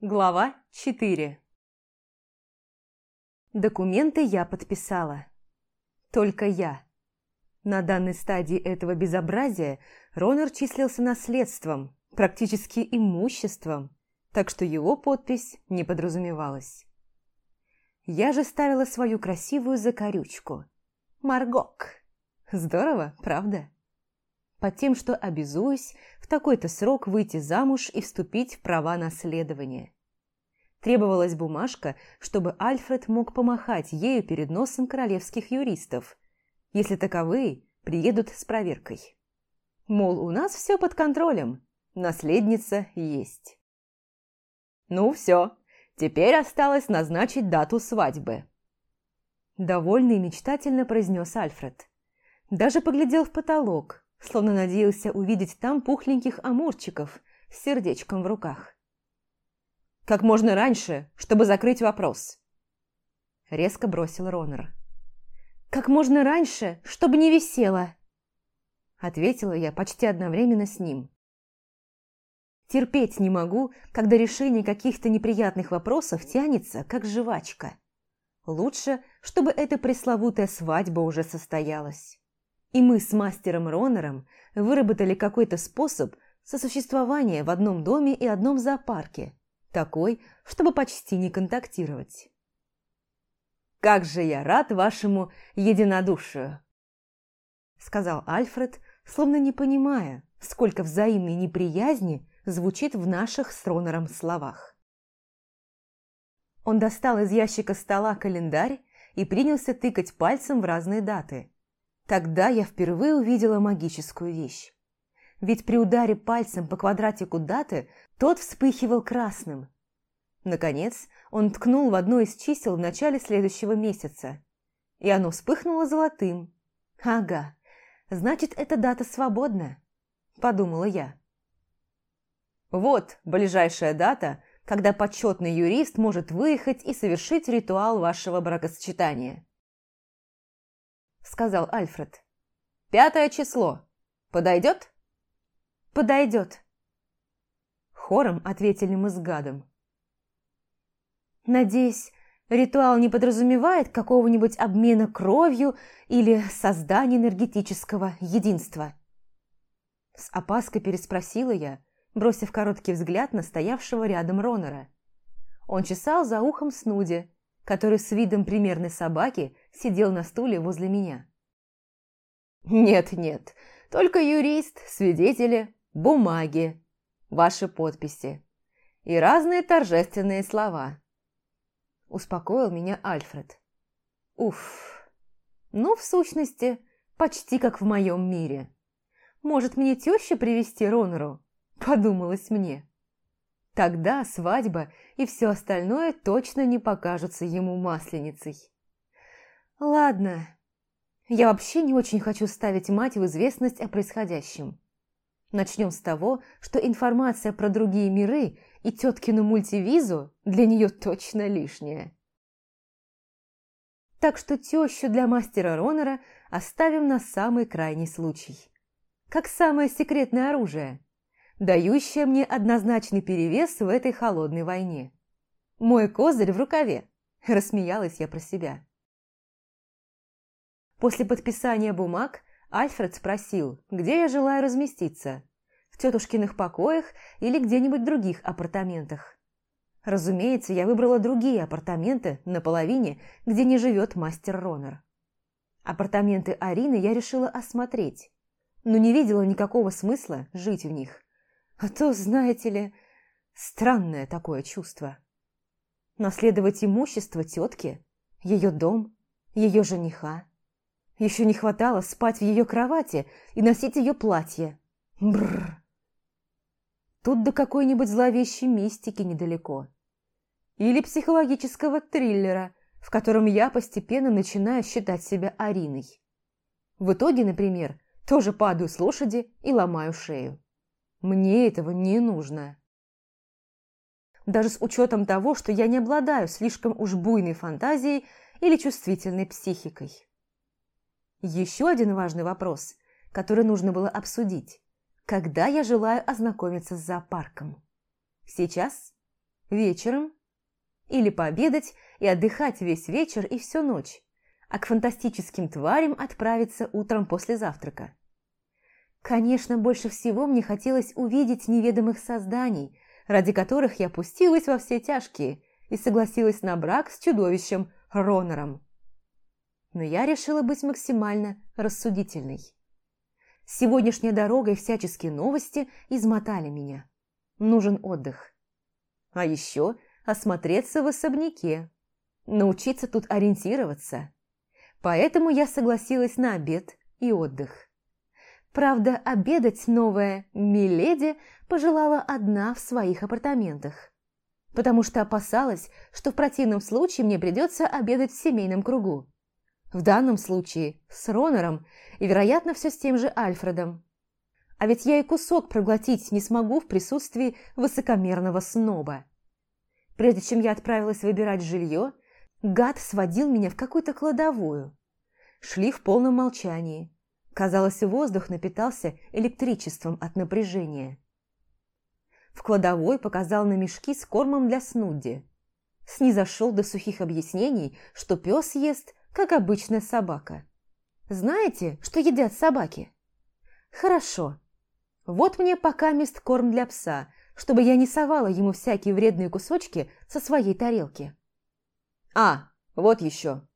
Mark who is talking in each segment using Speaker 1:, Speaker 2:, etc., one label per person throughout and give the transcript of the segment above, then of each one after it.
Speaker 1: Глава 4 Документы я подписала. Только я. На данной стадии этого безобразия Ронер числился наследством, практически имуществом, так что его подпись не подразумевалась. Я же ставила свою красивую закорючку. Маргок. Здорово, правда? по тем, что обязуюсь в такой-то срок выйти замуж и вступить в права наследования. Требовалась бумажка, чтобы Альфред мог помахать ею перед носом королевских юристов, если таковые приедут с проверкой. Мол, у нас все под контролем, наследница есть. Ну все, теперь осталось назначить дату свадьбы. Довольный мечтательно произнес Альфред. Даже поглядел в потолок, словно надеялся увидеть там пухленьких амурчиков с сердечком в руках. «Как можно раньше, чтобы закрыть вопрос!» Резко бросил Ронер. «Как можно раньше, чтобы не висело!» Ответила я почти одновременно с ним. Терпеть не могу, когда решение каких-то неприятных вопросов тянется, как жвачка. Лучше, чтобы эта пресловутая свадьба уже состоялась. И мы с мастером Ронером выработали какой-то способ сосуществования в одном доме и одном зоопарке, такой, чтобы почти не контактировать. «Как же я рад вашему единодушию!» сказал Альфред, словно не понимая, сколько взаимной неприязни звучит в наших с Ронером словах. Он достал из ящика стола календарь и принялся тыкать пальцем в разные даты – Тогда я впервые увидела магическую вещь. Ведь при ударе пальцем по квадратику даты тот вспыхивал красным. Наконец, он ткнул в одно из чисел в начале следующего месяца. И оно вспыхнуло золотым. «Ага, значит, эта дата свободна», – подумала я. «Вот ближайшая дата, когда почетный юрист может выехать и совершить ритуал вашего бракосочетания», сказал Альфред. «Пятое число. Подойдет?» «Подойдет», — хором ответили мы с гадом. «Надеюсь, ритуал не подразумевает какого-нибудь обмена кровью или создания энергетического единства?» С опаской переспросила я, бросив короткий взгляд на стоявшего рядом Ронора. Он чесал за ухом Снуди, который с видом примерной собаки сидел на стуле возле меня. Нет, нет, только юрист, свидетели, бумаги, ваши подписи и разные торжественные слова. Успокоил меня Альфред. Уф, ну, в сущности, почти как в моем мире. Может, мне теща привести Ронору? Подумалось мне. Тогда свадьба и все остальное точно не покажутся ему масленицей. Ладно, я вообще не очень хочу ставить мать в известность о происходящем. Начнем с того, что информация про другие миры и теткину мультивизу для нее точно лишняя. Так что тещу для мастера Ронера оставим на самый крайний случай. Как самое секретное оружие, дающее мне однозначный перевес в этой холодной войне. Мой козырь в рукаве, рассмеялась я про себя. После подписания бумаг Альфред спросил, где я желаю разместиться – в тетушкиных покоях или где-нибудь других апартаментах. Разумеется, я выбрала другие апартаменты на половине, где не живет мастер Ронер. Апартаменты Арины я решила осмотреть, но не видела никакого смысла жить в них. А то, знаете ли, странное такое чувство. Наследовать имущество тетки, ее дом, ее жениха – еще не хватало спать в ее кровати и носить ее платье. Бррр. Тут до какой-нибудь зловещей мистики недалеко. Или психологического триллера, в котором я постепенно начинаю считать себя Ариной. В итоге, например, тоже падаю с лошади и ломаю шею. Мне этого не нужно. Даже с учетом того, что я не обладаю слишком уж буйной фантазией или чувствительной психикой. Еще один важный вопрос, который нужно было обсудить. Когда я желаю ознакомиться с зоопарком? Сейчас? Вечером? Или пообедать и отдыхать весь вечер и всю ночь? А к фантастическим тварям отправиться утром после завтрака? Конечно, больше всего мне хотелось увидеть неведомых созданий, ради которых я пустилась во все тяжкие и согласилась на брак с чудовищем Ронором но я решила быть максимально рассудительной. Сегодняшняя дорога и всяческие новости измотали меня. Нужен отдых. А еще осмотреться в особняке. Научиться тут ориентироваться. Поэтому я согласилась на обед и отдых. Правда, обедать новая Миледи пожелала одна в своих апартаментах. Потому что опасалась, что в противном случае мне придется обедать в семейном кругу. В данном случае с Ронором и, вероятно, все с тем же Альфредом. А ведь я и кусок проглотить не смогу в присутствии высокомерного сноба. Прежде чем я отправилась выбирать жилье, гад сводил меня в какую-то кладовую. Шли в полном молчании. Казалось, воздух напитался электричеством от напряжения. В кладовой показал на мешки с кормом для Снудди. Снизошел до сухих объяснений, что пес ест как обычная собака. Знаете, что едят собаки? Хорошо. Вот мне пока мест корм для пса, чтобы я не совала ему всякие вредные кусочки со своей тарелки. А, вот еще.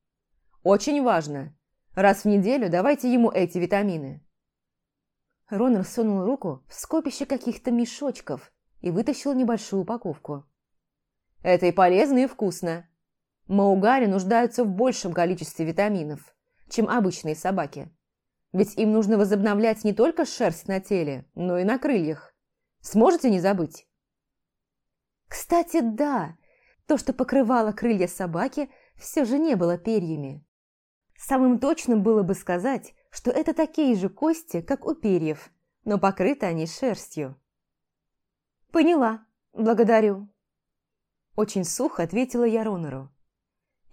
Speaker 1: Очень важно. Раз в неделю давайте ему эти витамины. Ронер сунул руку в скопище каких-то мешочков и вытащил небольшую упаковку. Это и полезно, и вкусно. Маугари нуждаются в большем количестве витаминов, чем обычные собаки. Ведь им нужно возобновлять не только шерсть на теле, но и на крыльях. Сможете не забыть? Кстати, да. То, что покрывало крылья собаки, все же не было перьями. Самым точным было бы сказать, что это такие же кости, как у перьев, но покрыты они шерстью. «Поняла. Благодарю». Очень сухо ответила я Ронору.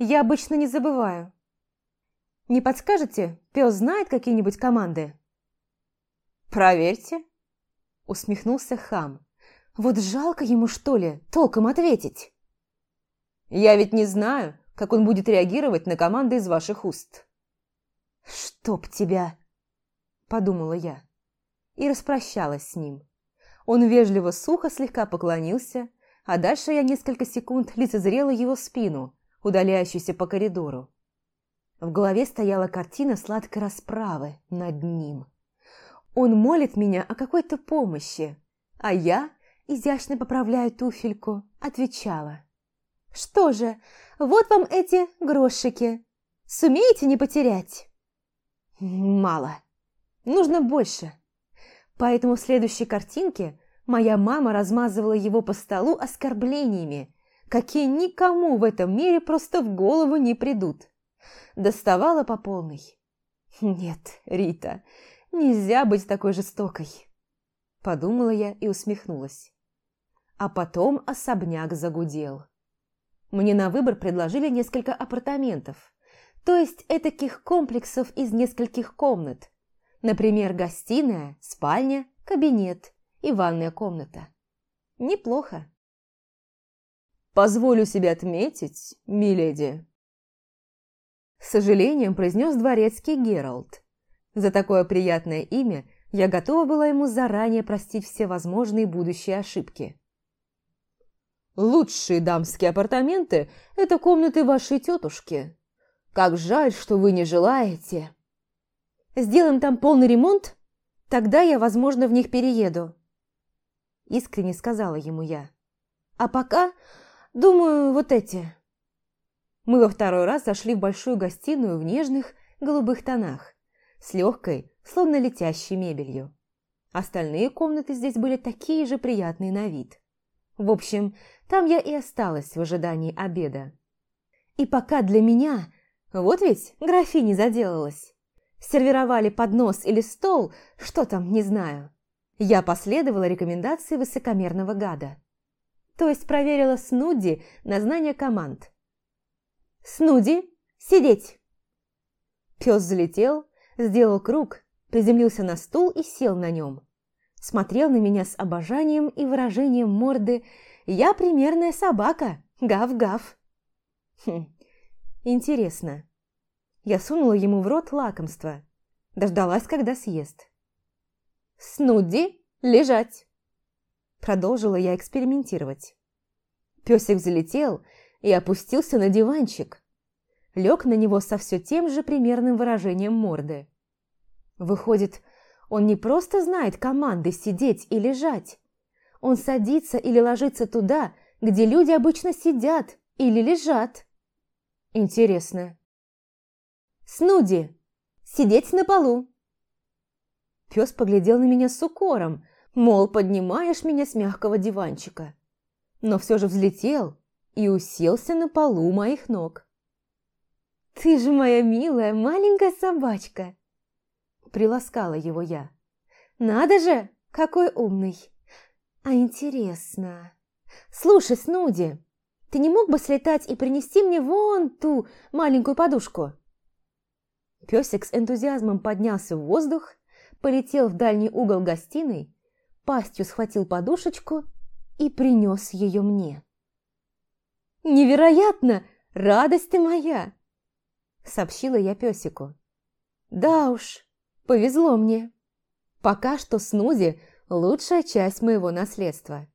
Speaker 1: Я обычно не забываю. Не подскажете, пес знает какие-нибудь команды? Проверьте. Усмехнулся хам. Вот жалко ему, что ли, толком ответить. Я ведь не знаю, как он будет реагировать на команды из ваших уст. Чтоб тебя, подумала я и распрощалась с ним. Он вежливо сухо слегка поклонился, а дальше я несколько секунд лицезрела его спину – удаляющийся по коридору. В голове стояла картина сладкой расправы над ним. Он молит меня о какой-то помощи, а я, изящно поправляя туфельку, отвечала. «Что же, вот вам эти грошики. Сумеете не потерять?» «Мало. Нужно больше». Поэтому в следующей картинке моя мама размазывала его по столу оскорблениями – какие никому в этом мире просто в голову не придут. Доставала по полной. «Нет, Рита, нельзя быть такой жестокой», – подумала я и усмехнулась. А потом особняк загудел. Мне на выбор предложили несколько апартаментов, то есть этаких комплексов из нескольких комнат. Например, гостиная, спальня, кабинет и ванная комната. Неплохо. Позволю себе отметить, миледи. С сожалением произнес дворецкий Геральт. За такое приятное имя я готова была ему заранее простить все возможные будущие ошибки. Лучшие дамские апартаменты – это комнаты вашей тетушки. Как жаль, что вы не желаете. Сделаем там полный ремонт? Тогда я, возможно, в них перееду. Искренне сказала ему я. А пока Думаю, вот эти». Мы во второй раз зашли в большую гостиную в нежных голубых тонах, с легкой, словно летящей мебелью. Остальные комнаты здесь были такие же приятные на вид. В общем, там я и осталась в ожидании обеда. И пока для меня... Вот ведь графини заделалась. Сервировали поднос или стол, что там, не знаю. Я последовала рекомендации высокомерного гада – то есть проверила Снуди на знание команд. «Снуди, сидеть!» Пес залетел, сделал круг, приземлился на стул и сел на нем. Смотрел на меня с обожанием и выражением морды «Я примерная собака! Гав-гав!» Хм, интересно. Я сунула ему в рот лакомство. Дождалась, когда съест. «Снуди, лежать!» Продолжила я экспериментировать. Песик залетел и опустился на диванчик. Лег на него со все тем же примерным выражением морды. Выходит, он не просто знает команды сидеть и лежать. Он садится или ложится туда, где люди обычно сидят или лежат. Интересно. «Снуди! Сидеть на полу!» Пес поглядел на меня с укором, мол, поднимаешь меня с мягкого диванчика. Но все же взлетел и уселся на полу моих ног. «Ты же моя милая маленькая собачка!» Приласкала его я. «Надо же, какой умный! А интересно... Слушай, Снуди, ты не мог бы слетать и принести мне вон ту маленькую подушку?» Песик с энтузиазмом поднялся в воздух, полетел в дальний угол гостиной пастью схватил подушечку и принес ее мне. «Невероятно! Радость ты моя!» – сообщила я песику. «Да уж, повезло мне. Пока что Снузи – лучшая часть моего наследства.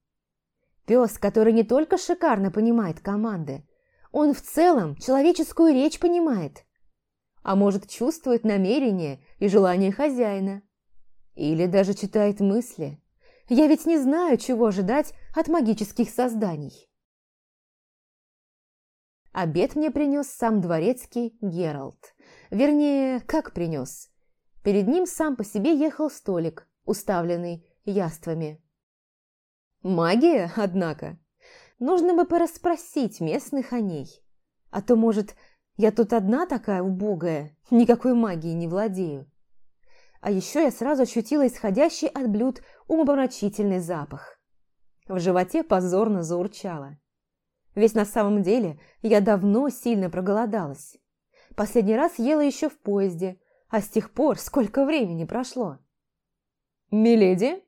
Speaker 1: Пес, который не только шикарно понимает команды, он в целом человеческую речь понимает, а может чувствует намерения и желания хозяина, или даже читает мысли». Я ведь не знаю, чего ожидать от магических созданий. Обед мне принес сам дворецкий Гералт. Вернее, как принес. Перед ним сам по себе ехал столик, уставленный яствами. Магия, однако. Нужно бы порасспросить местных о ней. А то, может, я тут одна такая убогая, никакой магии не владею а еще я сразу ощутила исходящий от блюд умопомрачительный запах. В животе позорно заурчало. Ведь на самом деле я давно сильно проголодалась. Последний раз ела еще в поезде, а с тех пор сколько времени прошло. «Миледи?»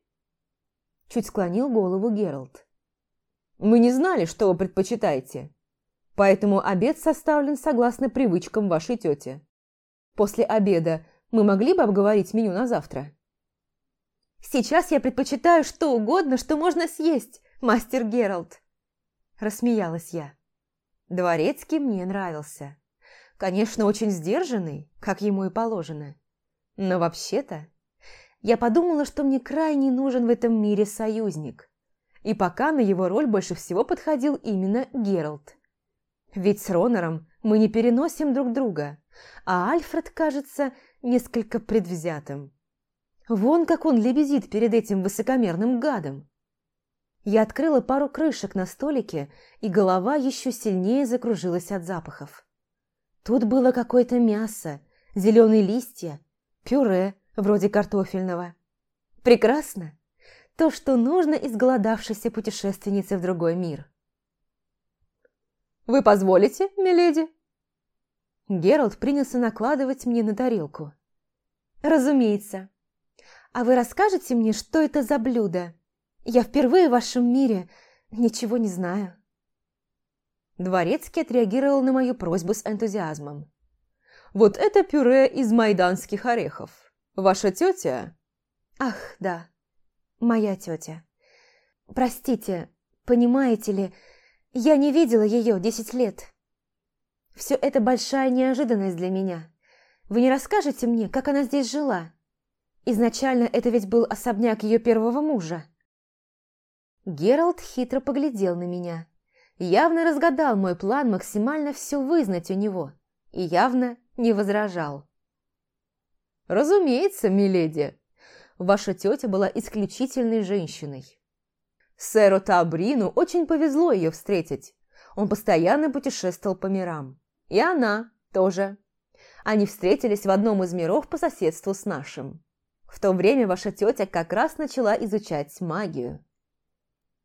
Speaker 1: Чуть склонил голову Геральт. «Мы не знали, что вы предпочитаете, поэтому обед составлен согласно привычкам вашей тети. После обеда мы могли бы обговорить меню на завтра?» «Сейчас я предпочитаю что угодно, что можно съесть, мастер Геральт!» Рассмеялась я. Дворецкий мне нравился. Конечно, очень сдержанный, как ему и положено. Но вообще-то... Я подумала, что мне крайне нужен в этом мире союзник. И пока на его роль больше всего подходил именно Геральт. Ведь с Ронором мы не переносим друг друга а Альфред, кажется, несколько предвзятым. Вон как он лебезит перед этим высокомерным гадом. Я открыла пару крышек на столике, и голова еще сильнее закружилась от запахов. Тут было какое-то мясо, зеленые листья, пюре, вроде картофельного. Прекрасно! То, что нужно изголодавшейся путешественнице в другой мир. «Вы позволите, миледи?» Гералд принялся накладывать мне на тарелку. «Разумеется. А вы расскажете мне, что это за блюдо? Я впервые в вашем мире ничего не знаю». Дворецкий отреагировал на мою просьбу с энтузиазмом. «Вот это пюре из майданских орехов. Ваша тетя?» «Ах, да, моя тетя. Простите, понимаете ли, я не видела ее десять лет». Все это большая неожиданность для меня. Вы не расскажете мне, как она здесь жила? Изначально это ведь был особняк ее первого мужа. Гералт хитро поглядел на меня. Явно разгадал мой план максимально все вызнать у него. И явно не возражал. «Разумеется, миледи. Ваша тетя была исключительной женщиной. Сэру Табрину очень повезло ее встретить. Он постоянно путешествовал по мирам. И она тоже. Они встретились в одном из миров по соседству с нашим. В то время ваша тетя как раз начала изучать магию.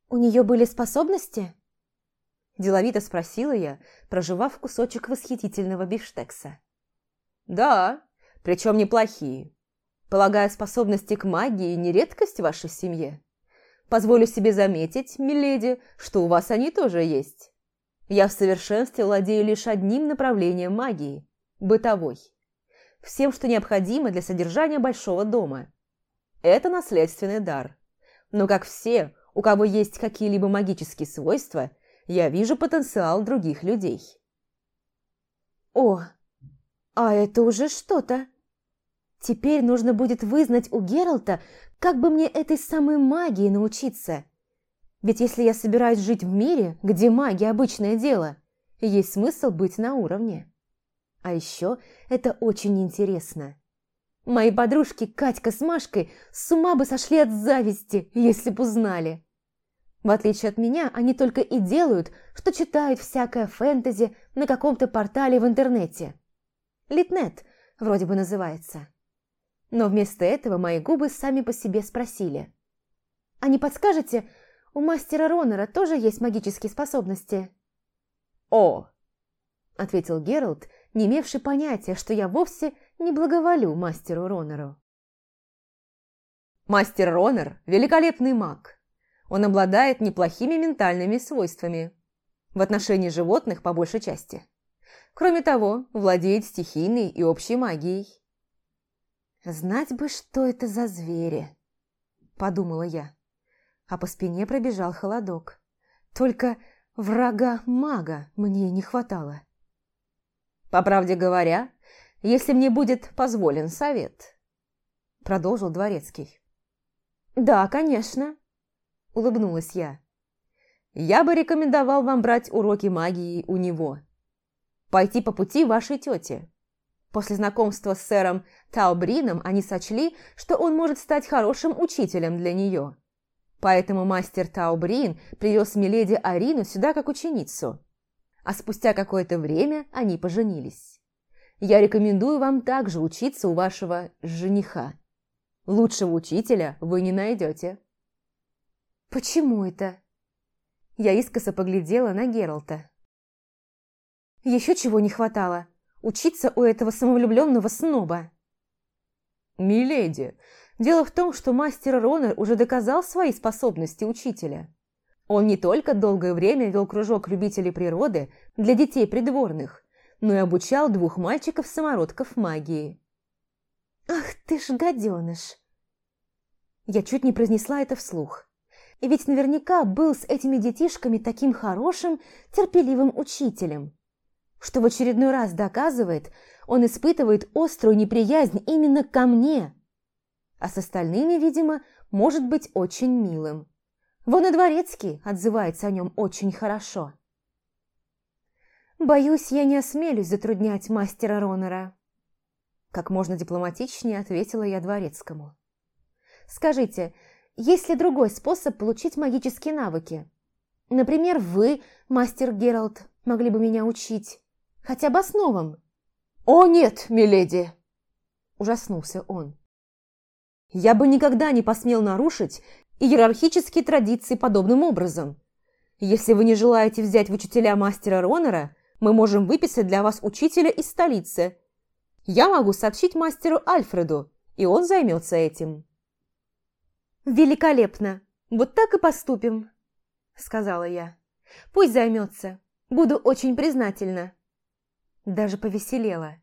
Speaker 1: «У нее были способности?» Деловито спросила я, проживав кусочек восхитительного бифштекса. «Да, причем неплохие. Полагаю, способности к магии не редкость в вашей семье?» Позволю себе заметить, миледи, что у вас они тоже есть. Я в совершенстве владею лишь одним направлением магии – бытовой. Всем, что необходимо для содержания большого дома. Это наследственный дар. Но как все, у кого есть какие-либо магические свойства, я вижу потенциал других людей.
Speaker 2: О, а это уже что-то. Теперь нужно будет вызнать у Гералта, как бы мне этой самой магии научиться – ведь если я собираюсь жить в мире, где магия – обычное дело, есть смысл быть на уровне. А еще это очень интересно. Мои подружки Катька с Машкой с ума бы сошли от зависти, если бы узнали. В отличие от меня, они только и делают, что читают всякое фэнтези на каком-то портале в интернете. Литнет вроде бы называется. Но вместо этого мои губы сами по себе спросили. «А не подскажете, у мастера Ронера тоже есть магические способности».
Speaker 1: «О!» – ответил Геральт, не имевший понятия, что я вовсе не благоволю мастеру Ронеру. «Мастер Ронер – великолепный маг. Он обладает неплохими ментальными свойствами. В отношении животных по большей части. Кроме того, владеет стихийной и общей магией».
Speaker 2: «Знать бы, что это за звери!» – подумала я а по спине пробежал холодок. Только врага-мага мне не хватало.
Speaker 1: «По правде говоря, если мне будет позволен совет», — продолжил Дворецкий.
Speaker 2: «Да, конечно», — улыбнулась я.
Speaker 1: «Я бы рекомендовал вам брать уроки магии у него. Пойти по пути вашей тети». После знакомства с сэром Таубрином они сочли, что он может стать хорошим учителем для нее. Поэтому мастер Таубрин привез Миледи Арину сюда как ученицу. А спустя какое-то время они поженились. Я рекомендую вам также учиться у вашего жениха. Лучшего учителя вы не найдете.
Speaker 2: Почему это? Я искоса поглядела на Гералта. Еще чего не хватало. Учиться у этого самовлюбленного сноба.
Speaker 1: «Миледи, Дело в том, что мастер Ронер уже доказал свои способности учителя. Он не только долгое время вел кружок любителей природы для детей придворных, но и обучал двух мальчиков-самородков магии.
Speaker 2: «Ах ты ж гаденыш!» Я чуть не произнесла это вслух. И ведь наверняка был с этими детишками таким хорошим, терпеливым учителем, что в очередной раз доказывает, он испытывает острую неприязнь именно ко мне – а с остальными, видимо, может быть очень милым. Вон и Дворецкий отзывается о нем очень хорошо. «Боюсь, я не осмелюсь затруднять мастера Ронера. – как можно дипломатичнее ответила я Дворецкому. «Скажите, есть ли другой способ получить магические навыки? Например, вы, мастер Гералд, могли бы меня учить, хотя бы основам».
Speaker 1: «О нет, миледи!» – ужаснулся он. Я бы никогда не посмел нарушить иерархические традиции подобным образом. Если вы не желаете взять в учителя мастера Ронера, мы можем выписать для вас учителя из столицы. Я могу сообщить мастеру Альфреду, и он займется этим».
Speaker 2: «Великолепно! Вот так и поступим», — сказала я. «Пусть займется. Буду очень признательна». Даже повеселела.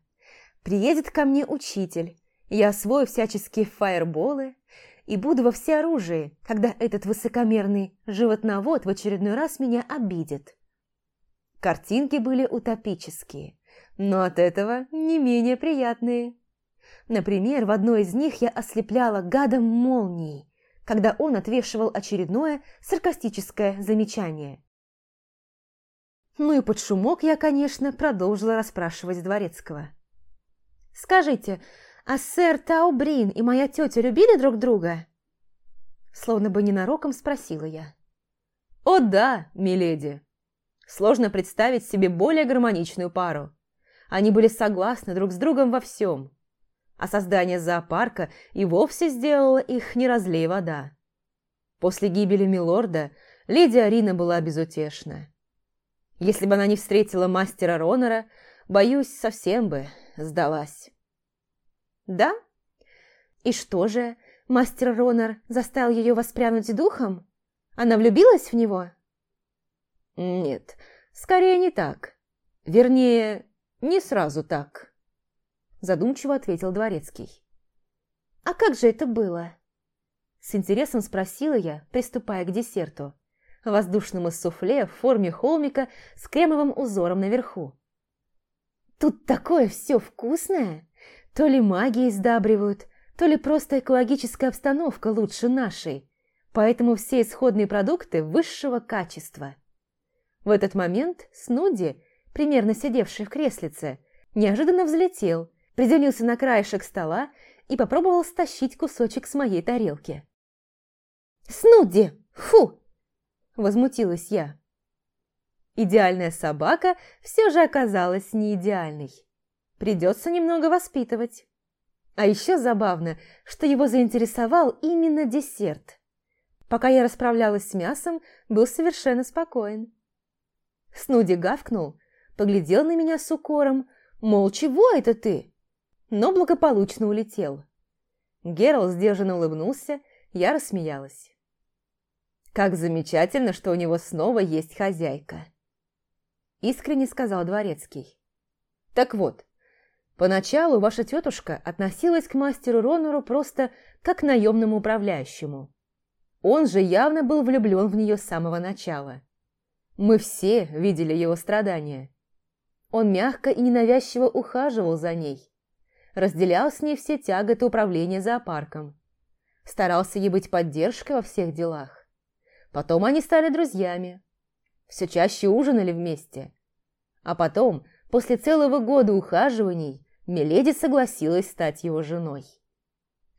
Speaker 2: «Приедет ко мне учитель, я освою всяческие фаерболы и буду во всеоружии, когда этот высокомерный животновод в очередной раз меня обидит. Картинки были утопические, но от этого не менее приятные. Например, в одной из них я ослепляла гадом молнией, когда он отвешивал очередное саркастическое замечание. Ну и под шумок я, конечно, продолжила расспрашивать Дворецкого. «Скажите, «А «Ассер Брин и моя тетя любили друг друга?» Словно бы ненароком спросила я.
Speaker 1: «О да, миледи!» Сложно представить себе более гармоничную пару. Они были согласны друг с другом во всем. А создание зоопарка и вовсе сделало их не разлей вода. После гибели Милорда леди Арина была безутешна. Если бы она не встретила мастера Ронора, боюсь, совсем бы сдалась
Speaker 2: да?» «И что же, мастер Ронар заставил ее воспрянуть духом? Она влюбилась в него?»
Speaker 1: «Нет, скорее не так. Вернее, не сразу так», – задумчиво ответил Дворецкий.
Speaker 2: «А как же это было?» С интересом спросила я, приступая к десерту. Воздушному суфле в форме холмика с кремовым узором наверху. «Тут такое все вкусное!» То ли маги издабривают, то ли просто экологическая обстановка лучше нашей. Поэтому все исходные продукты высшего качества. В этот момент Снуди, примерно сидевший в креслице, неожиданно взлетел, приземлился на краешек стола и попробовал стащить кусочек с моей тарелки. «Снуди! Фу!» – возмутилась я. Идеальная собака все же оказалась неидеальной. Придется немного воспитывать. А еще забавно, что его заинтересовал именно десерт. Пока я расправлялась с мясом, был совершенно спокоен. Снуди гавкнул, поглядел на меня с укором, мол, чего это ты? Но благополучно улетел. Герл сдержанно улыбнулся, я рассмеялась. «Как замечательно, что у него снова есть хозяйка!» Искренне сказал дворецкий. «Так вот, Поначалу ваша тетушка относилась к мастеру Ронору просто как к наемному управляющему. Он же явно был влюблен в нее с самого начала. Мы все видели его страдания. Он мягко и ненавязчиво ухаживал за ней. Разделял с ней все тяготы управления зоопарком. Старался ей быть поддержкой во всех делах. Потом они стали друзьями. Все чаще ужинали вместе. А потом, после целого года ухаживаний, Миледи согласилась стать его женой.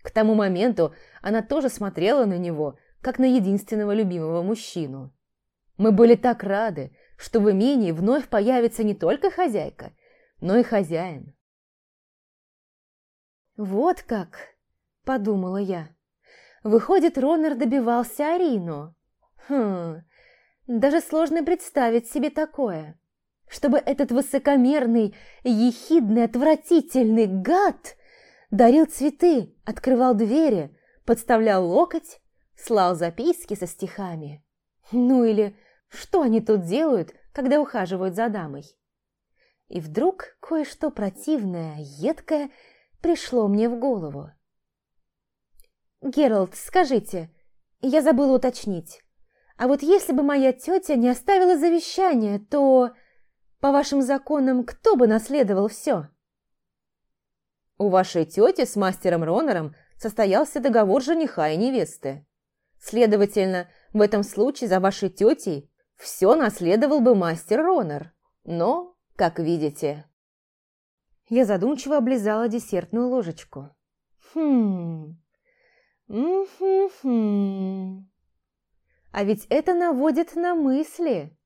Speaker 2: К тому моменту она тоже смотрела на него, как на единственного любимого мужчину. Мы были так рады, что в имении вновь появится не только хозяйка, но и хозяин. «Вот как!» – подумала я. «Выходит, Ронер добивался Арину. Хм, даже сложно представить себе такое чтобы этот высокомерный, ехидный, отвратительный гад дарил цветы, открывал двери, подставлял локоть, слал записки со стихами. Ну или что они тут делают, когда ухаживают за дамой? И вдруг кое-что противное, едкое пришло мне в голову. «Гералд, скажите, я забыла уточнить. А вот если бы моя тетя не оставила завещание, то...» По вашим законам, кто бы наследовал все?
Speaker 1: У вашей тети с мастером Ронором состоялся договор жениха и невесты. Следовательно, в этом случае за вашей тетей все наследовал бы мастер Ронор. Но, как видите... Я задумчиво облизала десертную ложечку. Хм... М -хм -хм. А ведь это наводит на мысли.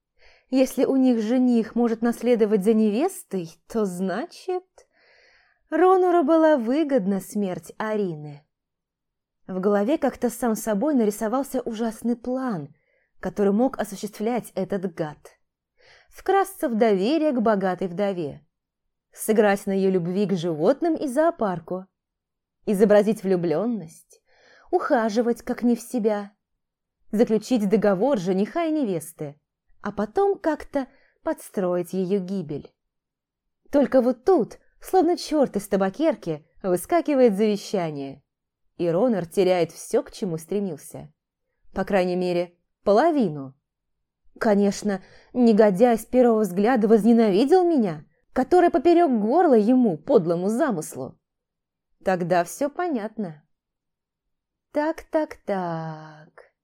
Speaker 1: Если у них жених может наследовать за невестой, то значит... Ронору была выгодна смерть Арины. В голове как-то сам собой нарисовался ужасный план, который мог осуществлять этот гад. Вкрасться в доверие к богатой вдове. Сыграть на ее любви к животным и зоопарку. Изобразить влюбленность. Ухаживать, как не в себя. Заключить договор жениха и невесты а потом как-то подстроить ее гибель. Только вот тут, словно черт из табакерки, выскакивает завещание, и Ронар теряет все, к чему стремился. По крайней мере, половину. Конечно, негодяй с первого взгляда возненавидел меня, который поперек горла ему, подлому замыслу. Тогда все понятно. Так-так-так.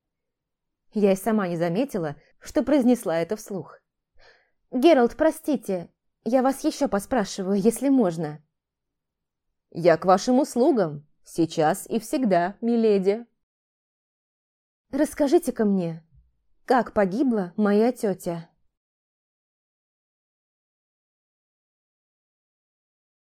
Speaker 1: Я и сама не заметила, что произнесла это вслух. «Геральт, простите, я вас еще поспрашиваю, если можно». «Я к вашим услугам, сейчас и всегда, миледи». «Расскажите-ка мне, как погибла моя тетя?»